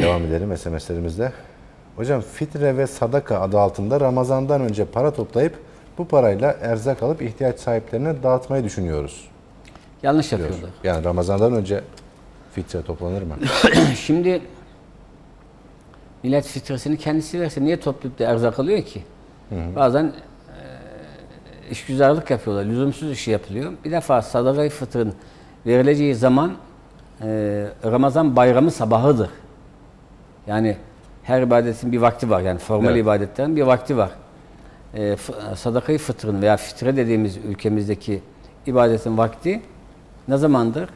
Devam edelim SMS'lerimizde. Hocam fitre ve sadaka adı altında Ramazan'dan önce para toplayıp bu parayla erzak alıp ihtiyaç sahiplerine dağıtmayı düşünüyoruz. Yanlış diyor. Yani Ramazan'dan önce fitre toplanır mı? Şimdi millet fitresini kendisi verse niye toplayıp da erzak alıyor ki? Bazen e, işgüzarlık yapıyorlar, lüzumsuz işi yapılıyor. Bir defa sadaka-i fıtrın verileceği zaman e, Ramazan bayramı sabahıdır. Yani her ibadetin bir vakti var. Yani formal Evet. ibadetlerin bir vakti var. E, sadaka-i fıtrın veya fitre dediğimiz ülkemizdeki ibadetin vakti ne zamandır?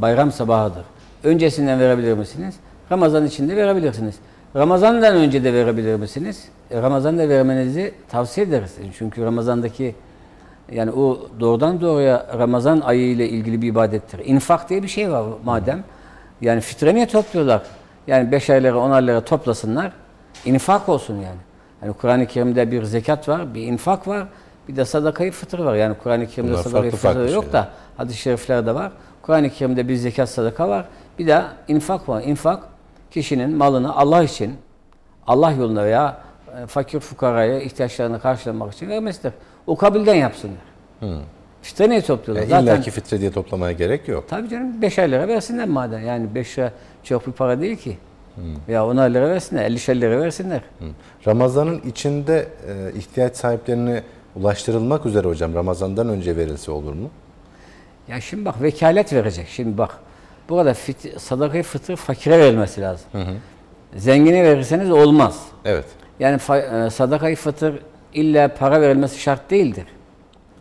bayram sabahıdır. Öncesinden verebilir misiniz? Ramazan içinde verebilirsiniz. Ramazan'dan önce de verebilir misiniz? E, Ramazan'da vermenizi tavsiye ederiz. Çünkü Ramazan'daki yani o doğrudan doğruya Ramazan ayı ile ilgili bir ibadettir. İnfak diye bir şey var madem. Yani fitre niye topluyorlar? Yani beş aylara, on aylara toplasınlar. İnfak olsun yani. Yani Kur'an-ı Kerim'de bir zekat var, bir infak var, bir de sadakayı fıtır var. Yani Kur'an-ı Kerim'de Bunlar sadakayı farklı farklı fıtır yok şeyler. da hadis-i şeriflerde var. Kur'an-ı Kerim'de bir zekat sadaka var. Bir de infak var. İnfak kişinin malını Allah için, Allah yoluna veya e, fakir fukaraya ihtiyaçlarını karşılamak için vermesidir. O kabilden yapsınlar. Fitre neyi topluyorlar? Yani Zaten İlla ki fitre diye toplamaya gerek yok. tabii canım 5 lira versinler madem. Yani 5 lira çok bir para değil ki. Veya 10 lira versinler, 50 lira versinler. Hı. Ramazan'ın içinde e, ihtiyaç sahiplerine ulaştırılmak üzere hocam Ramazan'dan önce verilse olur mu? Ya şimdi bak vekalet verecek. Şimdi bak burada fit, sadakayı fıtır fakire verilmesi lazım. Zengine verirseniz olmaz. Evet. Yani fa- e, sadakayı fıtır illa para verilmesi şart değildir.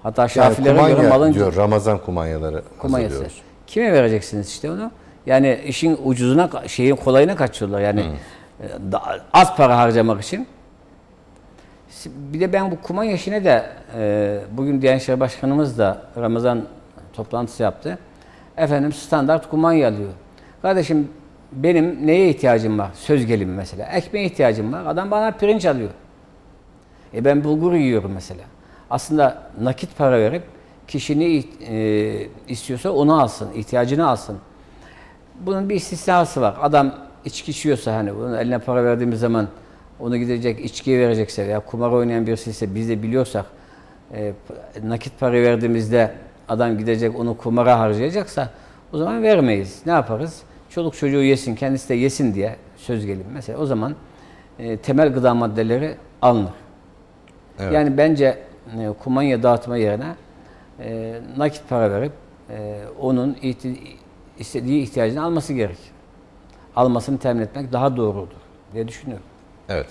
Hatta Yani Şafilere göre kumanya malın diyor Ramazan kumanyaları kumanyası. Kime vereceksiniz işte onu? Yani işin ucuzuna, şeyin kolayına kaçıyorlar. Yani e, da- az para harcamak için. Bir de ben bu kumanya işine de e, bugün Diyanet Başkanımız da Ramazan toplantısı yaptı. Efendim standart kumanya alıyor. Kardeşim benim neye ihtiyacım var? Söz gelimi mesela. Ekmeğe ihtiyacım var. Adam bana pirinç alıyor. E ben bulgur yiyorum mesela. Aslında nakit para verip kişi ne iht- e, istiyorsa onu alsın, ihtiyacını alsın. Bunun bir istisnası var. Adam içki içiyorsa hani bunun eline para verdiğimiz zaman onu gidecek içkiye verecekse veya kumar oynayan birisi ise biz de biliyorsak e, nakit para verdiğimizde adam gidecek onu kumara harcayacaksa o zaman vermeyiz. Ne yaparız? Çoluk çocuğu yesin, kendisi de yesin diye söz gelimi. Mesela o zaman e, temel gıda maddeleri alınır. Evet. Yani bence e, kumanya dağıtma yerine e, nakit para verip e, onun ihti- istediği ihtiyacını alması gerek. Almasını temin etmek daha doğrudur diye düşünüyorum. Evet.